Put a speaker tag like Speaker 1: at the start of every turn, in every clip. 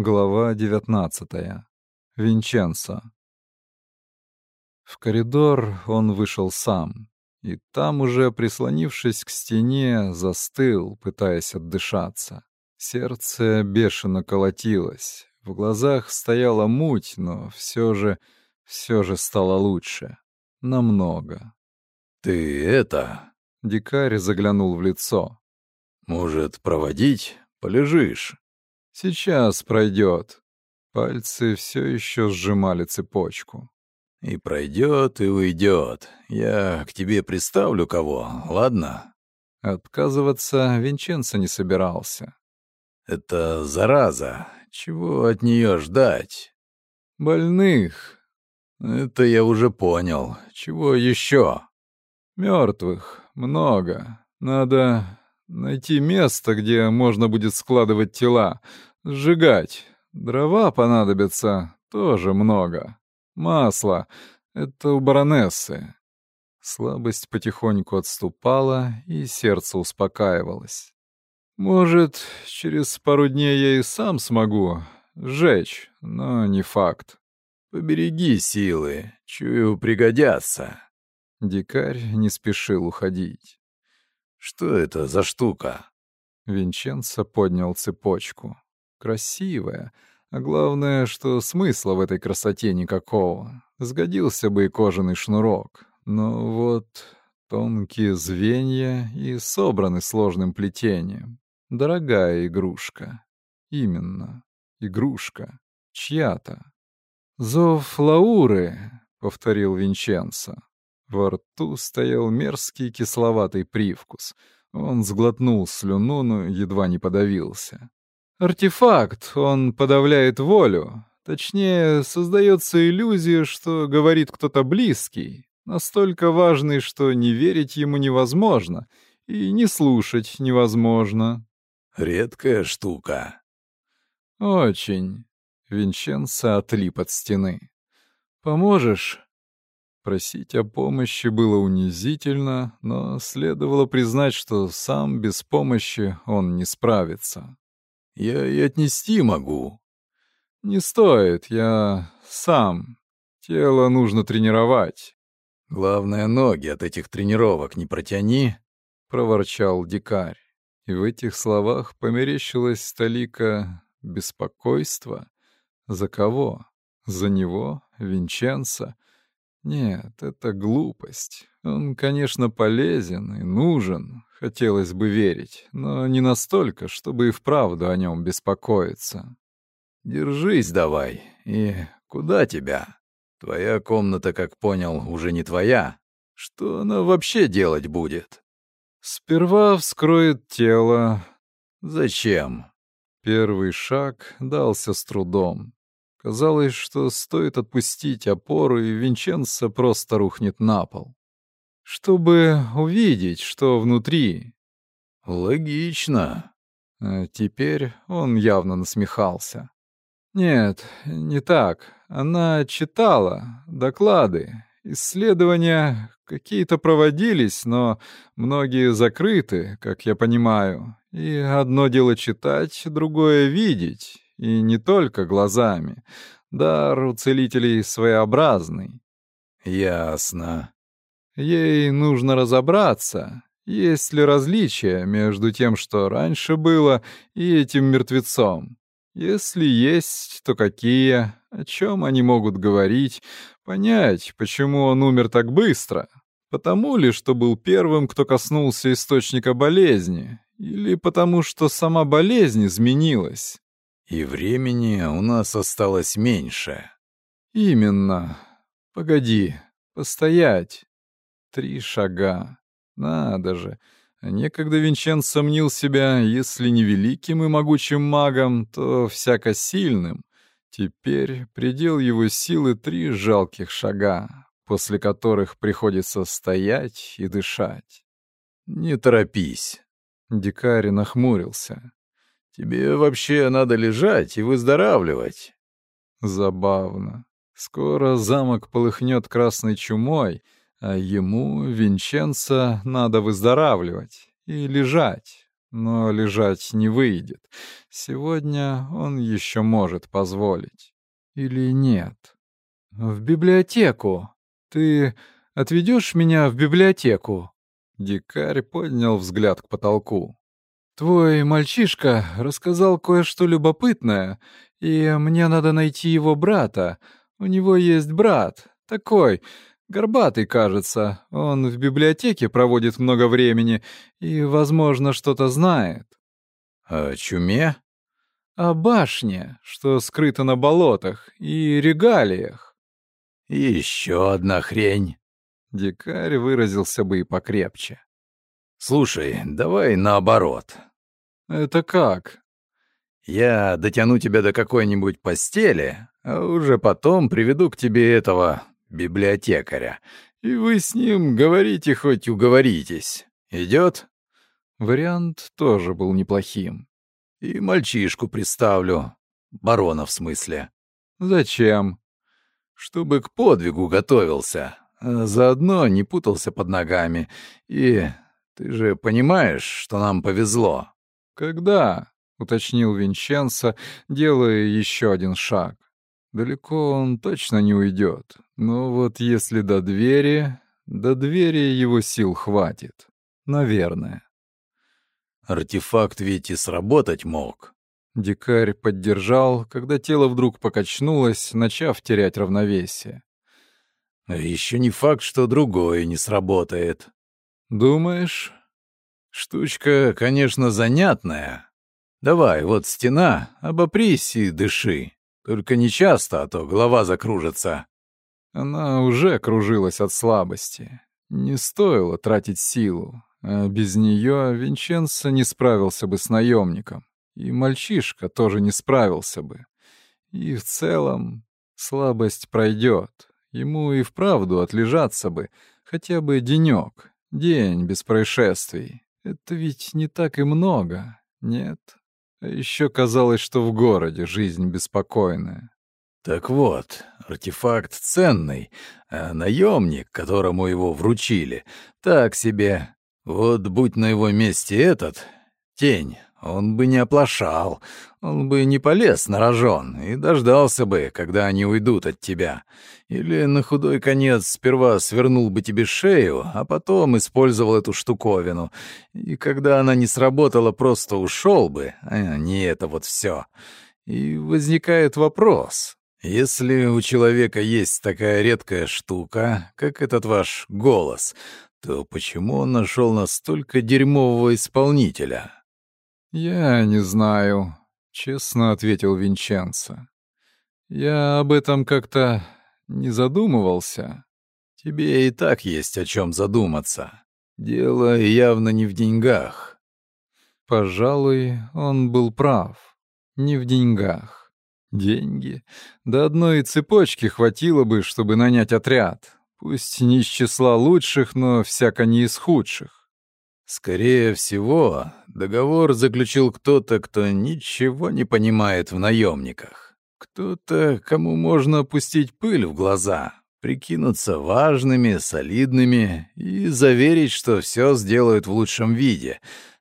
Speaker 1: Глава 19. Винченцо. В коридор он вышел сам, и там уже, прислонившись к стене, застыл, пытаясь отдышаться. Сердце бешено колотилось, в глазах стояла муть, но все же, все же стало лучше. Намного.
Speaker 2: «Ты это...»
Speaker 1: — дикарь заглянул в лицо.
Speaker 2: «Может, проводить? Полежишь?»
Speaker 1: Сейчас пройдет. Пальцы все еще сжимали цепочку.
Speaker 2: И пройдет, и уйдет. Я к тебе приставлю кого, ладно?
Speaker 1: Отказываться Винченцо не собирался.
Speaker 2: Это зараза. Чего от нее ждать?
Speaker 1: Больных.
Speaker 2: Это я уже понял. Чего еще?
Speaker 1: Мертвых. Много. Надо найти место, где можно будет складывать тела. Сжигать. Дрова понадобится тоже много. Масло. Это у баронессы. Слабость потихоньку отступала, и сердце успокаивалось. Может, через пару дней я и сам смогу сжечь, но не факт.
Speaker 2: Побереги силы, чую, пригодятся.
Speaker 1: Дикарь не спешил уходить.
Speaker 2: Что это за штука?
Speaker 1: Винченцо поднял цепочку красивая, а главное, что смысла в этой красоте никакого. Сгодился бы и кожаный шнурок. Но вот тонкие звенья и собраны сложным плетением. Дорогая игрушка. Именно, игрушка. Чья-то. «Зов Лауры», — повторил Винченцо. Во рту стоял мерзкий кисловатый привкус. Он сглотнул слюну, но едва не подавился. Артефакт, он подавляет волю. Точнее, создается иллюзия, что говорит кто-то близкий, настолько важный, что не верить ему невозможно и не слушать невозможно.
Speaker 2: Редкая штука.
Speaker 1: Очень. Винченцо отлип от стены. Поможешь? Просить о помощи было унизительно, но следовало признать, что сам без помощи он не справится.
Speaker 2: Я и отнести могу.
Speaker 1: Не стоит, я сам. Тело нужно тренировать.
Speaker 2: Главное, ноги от этих тренировок не протяни,
Speaker 1: проворчал дикарь. И в этих словах померещилась столика беспокойства. За кого? За него? Винченца? Нет, это глупость. Он, конечно, полезен и нужен, хотелось бы верить, но не настолько, чтобы и вправду о нем беспокоиться.
Speaker 2: Держись давай. И куда тебя? Твоя комната, как понял, уже не твоя. Что она вообще делать будет?
Speaker 1: Сперва вскроет тело.
Speaker 2: Зачем?
Speaker 1: Первый шаг дался с трудом. Казалось, что стоит отпустить опору, и Винченцо просто рухнет на пол. Чтобы увидеть, что внутри.
Speaker 2: Логично.
Speaker 1: А теперь он явно насмехался. Нет, не так. Она читала доклады, исследования какие-то проводились, но многие закрыты, как я понимаю. И одно дело читать, другое — видеть. И не только глазами. Дар у целителей своеобразный.
Speaker 2: Ясно.
Speaker 1: Ей нужно разобраться, есть ли различия между тем, что раньше было, и этим мертвецом. Если есть, то какие, о чем они могут говорить, понять, почему он умер так быстро. Потому ли, что был первым, кто коснулся источника болезни, или потому что сама болезнь изменилась?
Speaker 2: И времени у нас осталось меньше.
Speaker 1: Именно. Погоди, постоять. Три шага. Надо же. Некогда Винчен сомнил себя, если не великим и могучим магом, то всяко сильным. Теперь предел его силы три жалких шага, после которых приходится стоять и дышать.
Speaker 2: «Не торопись», — дикарь нахмурился. Тебе вообще надо лежать и выздоравливать.
Speaker 1: Забавно. Скоро замок полыхнет красной чумой, а ему, Винченцо, надо выздоравливать и лежать. но лежать не выйдет. Сегодня он еще может позволить. Или нет? В библиотеку. Ты отведешь меня в библиотеку? Дикарь поднял взгляд к потолку. Твой мальчишка рассказал кое-что любопытное, и мне надо найти его брата. У него есть брат, такой, горбатый, кажется. Он в библиотеке проводит много времени и, возможно, что-то знает.
Speaker 2: О чуме?
Speaker 1: О башне, что скрыто на болотах, и регалиях.
Speaker 2: Еще одна хрень.
Speaker 1: Дикарь выразился бы и покрепче.
Speaker 2: Слушай, давай наоборот.
Speaker 1: Это как?
Speaker 2: Я дотяну тебя до какой-нибудь постели, а уже потом приведу к тебе этого библиотекаря, и вы с ним говорите хоть уговоритесь. Идет?
Speaker 1: Вариант тоже был неплохим.
Speaker 2: И мальчишку представлю. Барона, в смысле.
Speaker 1: Зачем?
Speaker 2: Чтобы к подвигу готовился, а заодно не путался под ногами. И ты же понимаешь, что нам повезло.
Speaker 1: Когда? — уточнил Винченцо, делая еще один шаг. Далеко он точно не уйдет. Но вот если до двери... До двери его сил хватит. Наверное.
Speaker 2: Артефакт ведь и сработать мог.
Speaker 1: Дикарь поддержал, когда тело вдруг покачнулось, начав терять равновесие.
Speaker 2: Еще не факт, что другое не сработает.
Speaker 1: Думаешь?
Speaker 2: Штучка, конечно, занятная, Давай, вот стена, обопрись и дыши. Только не часто, а то голова закружится.
Speaker 1: Она уже кружилась от слабости. Не стоило тратить силу. А без нее Винченцо не справился бы с наемником. И мальчишка тоже не справился бы. И в целом слабость пройдет. Ему и вправду отлежаться бы. Хотя бы денек, день без происшествий. Это ведь не так и много, нет? Еще казалось, что в городе жизнь беспокойная.
Speaker 2: Так вот, артефакт ценный, а наемник, которому его вручили, так себе. Вот будь на его месте этот, тень, он бы не оплошал, он бы не полез на рожон и дождался бы, когда они уйдут от тебя. Или на худой конец сперва свернул бы тебе шею, а потом использовал эту штуковину. И когда она не сработала, просто ушел бы, а не это вот все. И возникает вопрос. Если у человека есть такая редкая штука, как этот ваш голос, то почему он нашел настолько дерьмового исполнителя?
Speaker 1: «Я не знаю», — честно ответил Винченцо. «Я об этом как-то не задумывался».
Speaker 2: «Тебе и так есть о чем задуматься. Дело явно не в деньгах».
Speaker 1: Пожалуй, он был прав. Не в деньгах. Деньги. До одной цепочки хватило бы, чтобы нанять отряд. Пусть не из числа лучших, но всяко не из худших.
Speaker 2: Скорее всего, договор заключил кто-то, кто ничего не понимает в наемниках. Кто-то, кому можно опустить пыль в глаза, прикинуться важными, солидными и заверить, что все сделают в лучшем виде.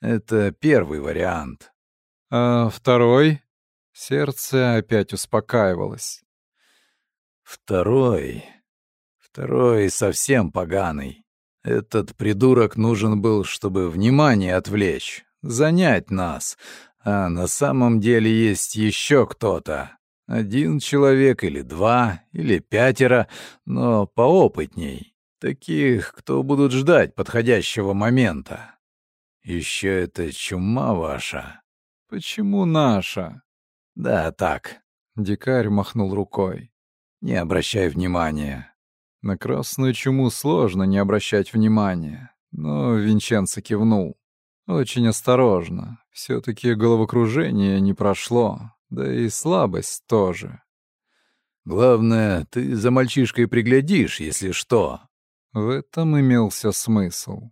Speaker 2: Это первый вариант.
Speaker 1: А второй? Сердце опять успокаивалось.
Speaker 2: Второй... Второй совсем поганый. Этот придурок нужен был, чтобы внимание отвлечь, занять нас. А на самом деле есть еще кто-то. Один человек или два, или пятеро, но поопытней. Таких, кто будут ждать подходящего момента. Еще это чума ваша.
Speaker 1: Почему наша?
Speaker 2: Да, так.
Speaker 1: Дикарь махнул рукой.
Speaker 2: Не обращай внимания.
Speaker 1: На красную чуму сложно не обращать внимания, но Винченцо кивнул. Очень осторожно. все таки головокружение не прошло, да и слабость тоже.
Speaker 2: «Главное, ты за мальчишкой приглядишь, если что».
Speaker 1: В этом имелся смысл.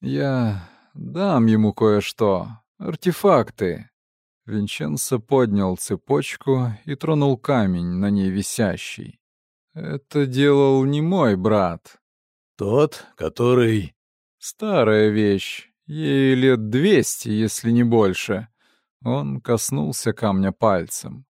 Speaker 1: «Я дам ему кое-что. Артефакты». Винченцо поднял цепочку и тронул камень, на ней висящий. Это делал не мой брат.
Speaker 2: Тот, который...
Speaker 1: Старая вещь. Ей лет двести, если не больше. Он коснулся камня пальцем.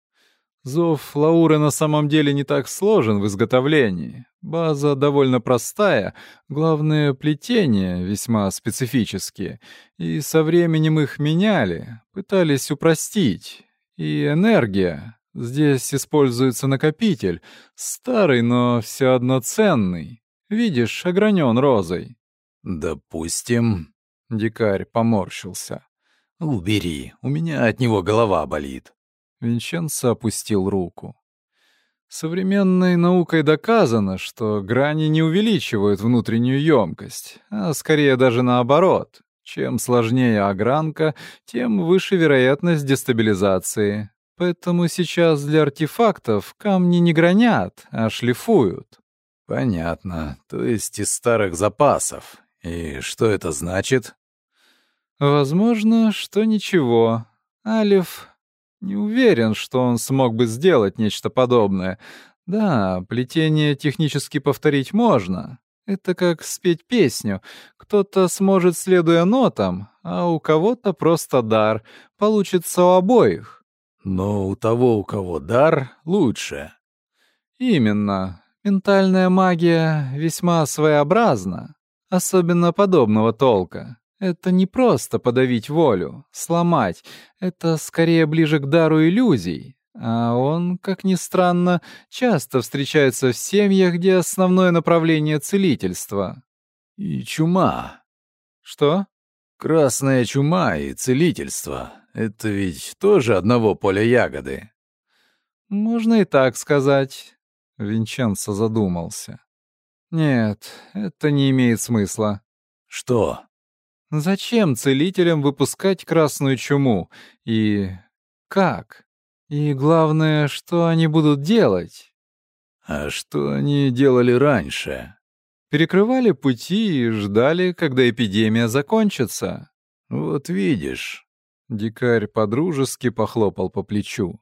Speaker 1: Зов Лауры на самом деле не так сложен в изготовлении. База довольно простая, главное, плетения весьма специфические, и со временем их меняли, пытались упростить. И энергия. Здесь используется накопитель, старый, но все одно ценный. Видишь, огранен розой.
Speaker 2: «Допустим...»
Speaker 1: — дикарь поморщился.
Speaker 2: «Убери, у меня от него голова болит».
Speaker 1: Винченцо опустил руку. Современной наукой доказано, что грани не увеличивают внутреннюю емкость, а скорее даже наоборот. Чем сложнее огранка, тем выше вероятность дестабилизации. Поэтому сейчас для артефактов камни не гранят, а шлифуют.
Speaker 2: Понятно. То есть из старых запасов. И что это значит?
Speaker 1: Возможно, что ничего. Алиф не уверен, что он смог бы сделать нечто подобное. Да, плетение технически повторить можно. Это как спеть песню. Кто-то сможет, следуя нотам, а у кого-то просто дар. Получится у обоих.
Speaker 2: Но у того, у кого дар, лучше.
Speaker 1: Именно. Ментальная магия весьма своеобразна, особенно подобного толка. Это не просто подавить волю, сломать. Это скорее ближе к дару иллюзий. А он, как ни странно, часто встречается в семьях, где основное направление — целительство.
Speaker 2: И чума.
Speaker 1: Что?
Speaker 2: Красная чума и целительство. Это ведь тоже одного поля ягоды.
Speaker 1: Можно и так сказать. Винченцо задумался. Нет, это не имеет смысла.
Speaker 2: Что?
Speaker 1: Зачем целителям выпускать красную чуму? И как? И главное, что они будут делать?
Speaker 2: А что они делали раньше?
Speaker 1: Перекрывали пути и ждали, когда эпидемия закончится.
Speaker 2: Вот видишь.
Speaker 1: Дикарь подружески похлопал по плечу.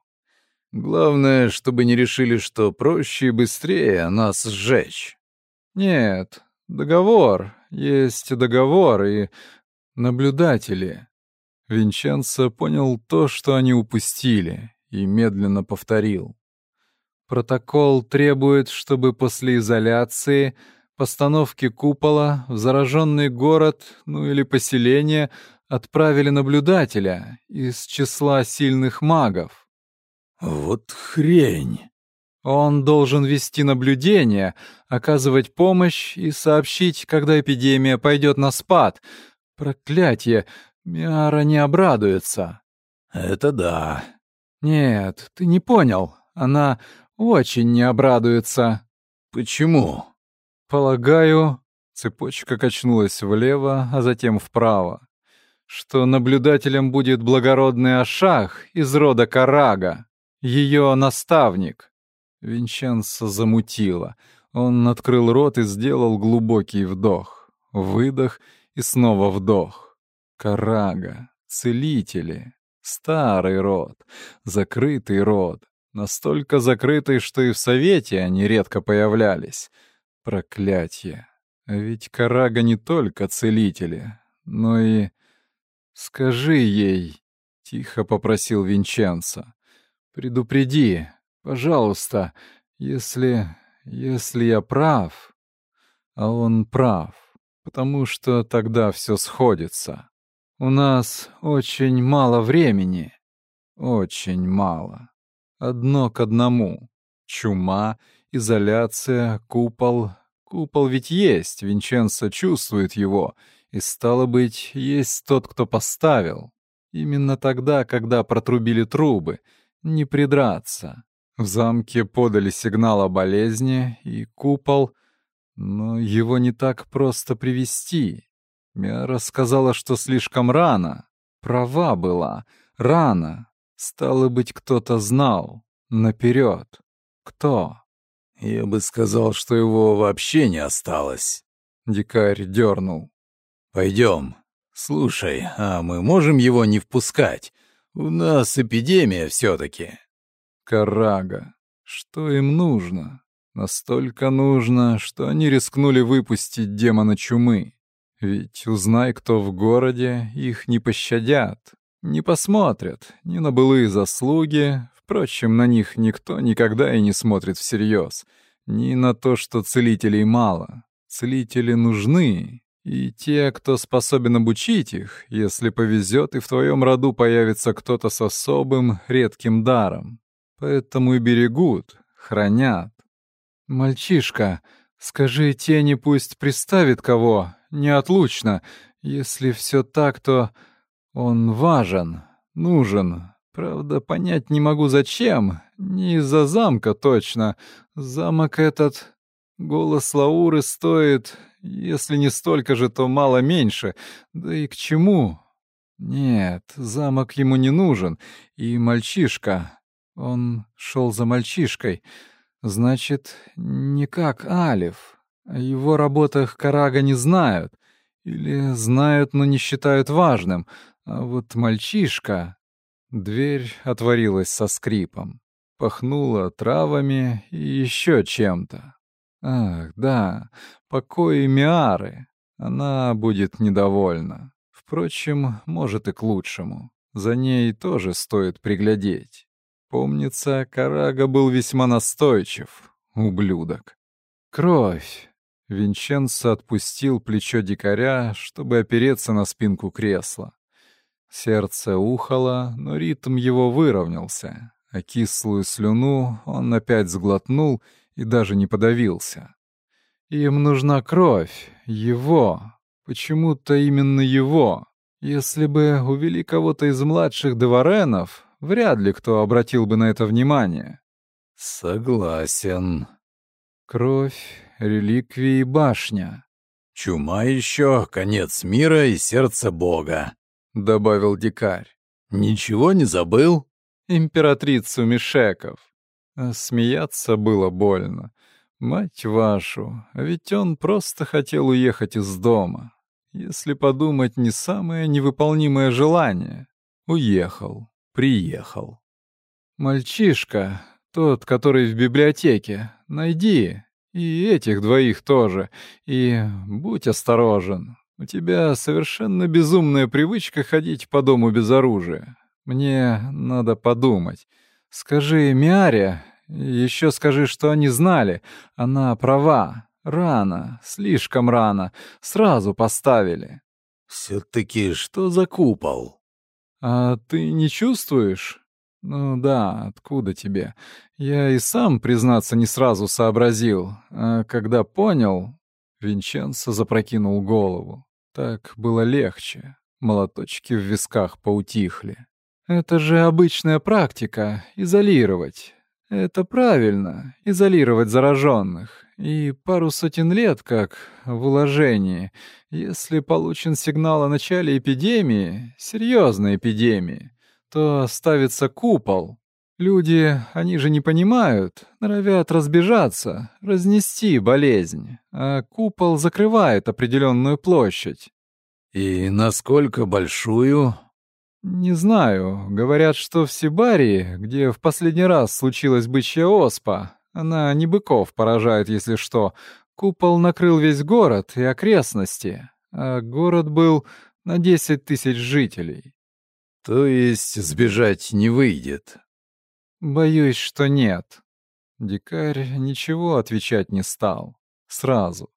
Speaker 2: Главное, чтобы не решили, что проще и быстрее нас сжечь.
Speaker 1: Нет, договор. Есть договор и наблюдатели. Винченцо понял то, что они упустили, и медленно повторил. Протокол требует, чтобы после изоляции, постановки купола в зараженный город, ну или поселение, отправили наблюдателя из числа сильных магов.
Speaker 2: Вот хрень.
Speaker 1: Он должен вести наблюдение, оказывать помощь и сообщить, когда эпидемия пойдет на спад. Проклятье, Миара не обрадуется.
Speaker 2: Это да.
Speaker 1: Нет, ты не понял. Она очень не обрадуется.
Speaker 2: Почему?
Speaker 1: Полагаю, цепочка качнулась влево, а затем вправо, что наблюдателем будет благородный Ашах из рода Карага ее наставник. Винченцо замутило. Он открыл рот и сделал глубокий вдох. Выдох и снова вдох. Карага, целители, старый род, закрытый род. Настолько закрытый, что и в Совете они редко появлялись. Проклятье. Ведь Карага не только целители, но и... «Скажи ей», — тихо попросил Винченцо. Предупреди, пожалуйста, если... если я прав. А он прав, потому что тогда все сходится. У нас очень мало времени. Очень мало. Одно к одному. Чума, изоляция, купол. Купол ведь есть, Винченцо чувствует его, и, стало быть, есть тот, кто поставил. Именно тогда, когда протрубили трубы — не придраться. В замке подали сигнал о болезни, и купол... Но его не так просто привести. Мяра сказала, что слишком рано. Права была. Рано. Стало быть, кто-то знал. Наперед. Кто?
Speaker 2: Я бы сказал, что его вообще не осталось.
Speaker 1: Дикарь дернул.
Speaker 2: Пойдем. Слушай, а мы можем его не впускать? У нас эпидемия все-таки.
Speaker 1: Карага. Что им нужно? Настолько нужно, что они рискнули выпустить демона чумы. Ведь узнай, кто в городе, их не пощадят, не посмотрят ни на былые заслуги, впрочем, на них никто никогда и не смотрит всерьез, ни на то, что целителей мало. Целители нужны, и те, кто способен обучить их, если повезет, и в твоем роду появится кто-то с особым, редким даром. Поэтому и берегут, хранят. «Мальчишка, скажи тени пусть приставит кого, неотлучно. Если все так, то он важен, нужен. Правда, понять не могу зачем. Не из-за замка точно. Замок этот... Голос Лауры стоит, если не столько же, то мало меньше. Да и к чему? Нет, замок ему не нужен. И мальчишка. Он шел за мальчишкой. Значит, не как Алиф. О его работах Карага не знают. Или знают, но не считают важным. А вот мальчишка... Дверь отворилась со скрипом. Пахнуло травами и еще чем-то. Ах, да, покои Миары. Она будет недовольна. Впрочем, может и к лучшему. За ней тоже стоит приглядеть. Помнится, Карага был весьма настойчив, ублюдок. Кровь. Винченцо отпустил плечо дикаря, чтобы опереться на спинку кресла. Сердце ухало, но ритм его выровнялся, а кислую слюну он опять сглотнул и даже не подавился. Им нужна кровь, его, почему-то именно его. Если бы увели кого-то из младших Деваренов, вряд ли кто обратил бы на это внимание.
Speaker 2: Согласен.
Speaker 1: Кровь, реликвии башня.
Speaker 2: Чума еще, конец мира и сердце Бога, добавил дикарь. Ничего не забыл?
Speaker 1: Императрицу Мишеков. А смеяться было больно. Мать вашу, ведь он просто хотел уехать из дома. Если подумать, не самое невыполнимое желание. Уехал, приехал. Мальчишка, тот, который в библиотеке, найди. И этих двоих тоже. И будь осторожен. У тебя совершенно безумная привычка ходить по дому без оружия. Мне надо подумать. Скажи Миаре, еще скажи, что они знали. Она права. Рано, слишком рано. Сразу поставили.
Speaker 2: Все-таки что за купол?
Speaker 1: А ты не чувствуешь? Ну да, откуда тебе? Я и сам, признаться, не сразу сообразил. А когда понял, Винченцо запрокинул голову. Так было легче. Молоточки в висках поутихли. Это же обычная практика — изолировать. Это правильно — изолировать зараженных. И пару сотен лет, как в уложении, если получен сигнал о начале эпидемии, серьезной эпидемии, то ставится купол. Люди, они же не понимают, норовят разбежаться, разнести болезнь, а купол закрывает определенную площадь.
Speaker 2: «И насколько большую?»
Speaker 1: «Не знаю. Говорят, что в Сибарии, где в последний раз случилась бычья оспа, она не быков поражает, если что, купол накрыл весь город и окрестности, а город был на десять тысяч жителей».
Speaker 2: «То есть сбежать не выйдет?»
Speaker 1: «Боюсь, что нет». Дикарь ничего отвечать не стал. Сразу.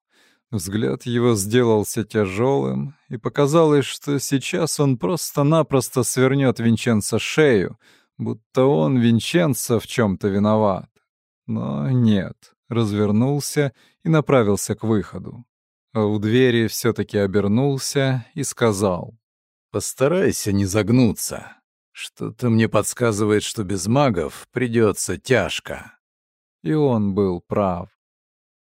Speaker 1: Взгляд его сделался тяжелым, и показалось, что сейчас он просто-напросто свернет Винченца шею, будто он, Винченца, в чем-то виноват. Но нет, развернулся и направился к выходу. А у двери все-таки обернулся и сказал.
Speaker 2: «Постарайся не загнуться. Что-то мне подсказывает, что без магов придется тяжко».
Speaker 1: И он был прав.